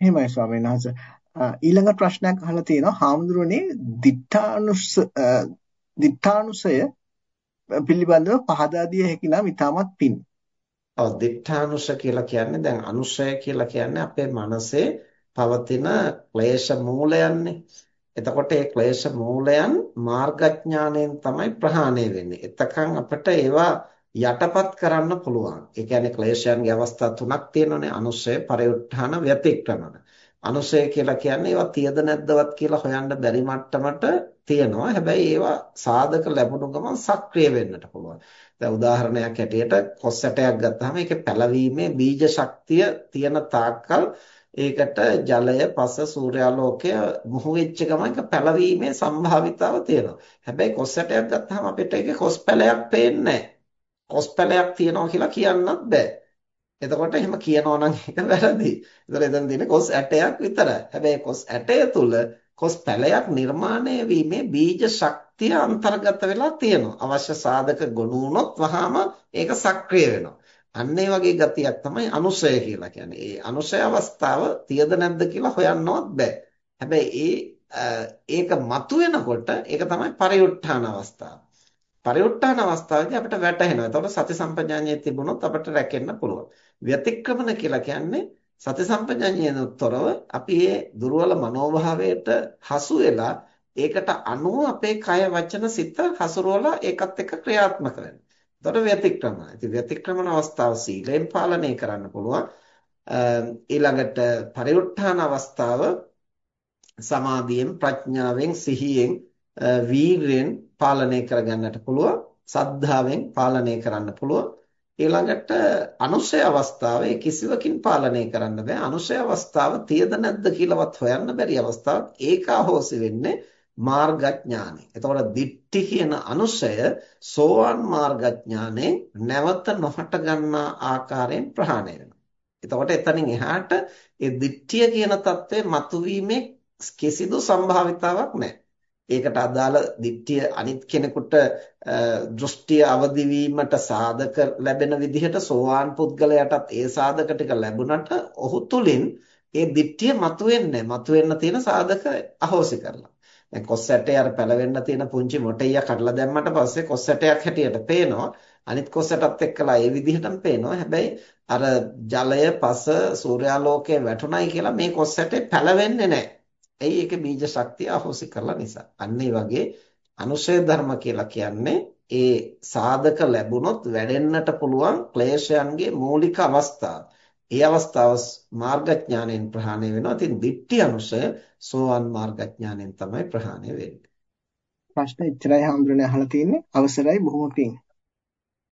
එහෙමයි ස්වාමීන් වහන්සේ. ඊළඟ ප්‍රශ්නයක් අහලා තියෙනවා හාමුදුරනේ දිඨානුස දිඨානුසය පිළිබඳව පහදා දිය හැකි නම් ඊටමත් පින්. ඔව් දිඨානුෂ කියලා කියන්නේ දැන් අනුශය කියලා කියන්නේ අපේ මනසේ පවතින ක්ලේශ මූලයන්නේ. එතකොට මේ ක්ලේශ මූලයන් මාර්ගඥාණයෙන් තමයි ප්‍රහාණය වෙන්නේ. එතකන් අපිට ඒවා යටපත් කරන්න පුළුවන්. ඒ කියන්නේ ක්ලේශයන්ගේ අවස්ථා තුනක් තියෙනවානේ. අනුශය, පරිඋත්ථාන, ව්‍යතික්‍රමන. අනුශය කියලා කියන්නේ ඒවා තියද නැද්දවත් කියලා හොයන්න බැරි මට්ටමට තියෙනවා. හැබැයි ඒවා සාධක ලැබුණු ගමන් සක්‍රිය වෙන්නට පුළුවන්. දැන් උදාහරණයක් හැටියට කොස් ඇටයක් ගත්තාම ඒකේ පැලවීමේ බීජ ශක්තිය තියෙන තාක්කල් ඒකට ජලය, පස, සූර්යාලෝකය මුහු වෙච්ච ගමන් ඒක පැලවීමේ සම්භාවිතාව තියෙනවා. හැබැයි කොස් ඇටයක් ගත්තාම අපිට ඒකේ කොස් පැලයක් පේන්නේ කොස් පැලයක් තියෙනවා කියලා කියන්නත් බෑ. එතකොට එහෙම කියනවා නම් ඒක වැරදි. ඒතර එතන තියෙන්නේ කොස් ඇටයක් විතරයි. හැබැයි කොස් ඇටය තුල කොස් පැලයක් නිර්මාණය වීමේ බීජ ශක්තිය අන්තර්ගත වෙලා තියෙනවා. අවශ්‍ය සාධක ගොනු වුණොත් වහාම ඒක සක්‍රිය වෙනවා. අන්න ඒ වගේ ගතියක් තමයි අනුසය කියලා කියන්නේ. ඒ අනුසය අවස්ථාව තියද නැද්ද කියලා හොයන්නවත් බෑ. හැබැයි ඒ ඒක මතුවෙනකොට ඒක තමයි පරිඋත්ථාන අවස්ථාව. පරිඋත්ථාන අවස්ථාවේදී අපිට වැටහෙනවා. එතකොට සති සම්පජාඤ්ඤයේ තිබුණොත් අපිට රැකෙන්න පුළුවන්. ව්‍යතික්‍රමන කියලා කියන්නේ සති සම්පජාඤ්ඤයෙන් තොරව අපි මේ දුර්වල මනෝභාවයට හසු වෙලා ඒකට අනුව අපේ කය වචන සිත හසුරුවලා ඒකත් එක්ක ක්‍රියාත්මක වෙනවා. එතකොට ව්‍යතික්‍රමන. ඉතින් ව්‍යතික්‍රමන අවස්ථාව සීලෙන් පාලනය කරන්න පුළුවන්. ඊළඟට පරිඋත්ථාන අවස්ථාව සමාධියෙන් ප්‍රඥාවෙන් සිහියෙන් වීරයෙන් පාලනය කරගන්නට පුළුවන්. සද්ධාවෙන් පාලනය කරන්න පුළුවන්. ඊළඟට අනුශය අවස්ථාවේ කිසිවකින් පාලනය කරන්න බෑ. අනුශය අවස්ථාව තියද නැද්ද කියලාවත් හොයන්න බැරි අවස්ථාවක්. ඒකාහෝසි වෙන්නේ මාර්ගඥානෙ. එතකොට දිට්ඨි කියන අනුසය සෝවාන් මාර්ගඥානෙ නැවත නොහට ගන්නා ආකාරයෙන් ප්‍රහාණය වෙනවා. එතකොට එතනින් එහාට ඒ දිට්ඨිය කියන தત્ත්වය මතුවීමේ කිසිදු සම්භාවිතාවක් නැහැ. ඒකට අදාළ දිට්ඨිය අනිත් කෙනෙකුට දෘෂ්ටිය අවදි වීමට සාධක ලැබෙන විදිහට සෝවාන් පුද්ගලයාටත් ඒ සාධක ටික ලැබුණට ඔහු තුලින් ඒ දිට්ඨිය මතුවෙන්නේ නැහැ. මතුවෙන්න තියෙන සාධක අහෝසි කරලා. දැන් කොස් ඇටේ අර පැලවෙන්න තියෙන පුංචි මොටෙයිය කඩලා දැම්මට පස්සේ කොස් ඇටයක් හැටියට පේනවා. අනිත් කොස් ඇටත් එක්කලා ඒ විදිහටම පේනවා. හැබැයි අර ජලය, පස, සූර්යාලෝකයේ වැටුණයි කියලා මේ කොස් ඇටේ පැලවෙන්නේ නැහැ. එයි ඒක බීජ ශක්තිය අහෝසි කරලා නිසා. අන්න වගේ අනුශය ධර්ම කියලා කියන්නේ ඒ සාධක ලැබුණොත් වැඩෙන්නට පුළුවන් ක්ලේශයන්ගේ මූලික අවස්ථාව. ඒ අවස්ථාව මාර්ගඥාණයෙන් ප්‍රහාණය වෙනවා. ඉතින් දිට්ඨි අනුසය සෝවන් මාර්ගඥාණයෙන් තමයි ප්‍රහාණය වෙන්නේ. ප්‍රශ්න ඉච්චරයි හඳුරන්නේ අහලා තියෙන්නේ අවසරයි බොහොම පිං.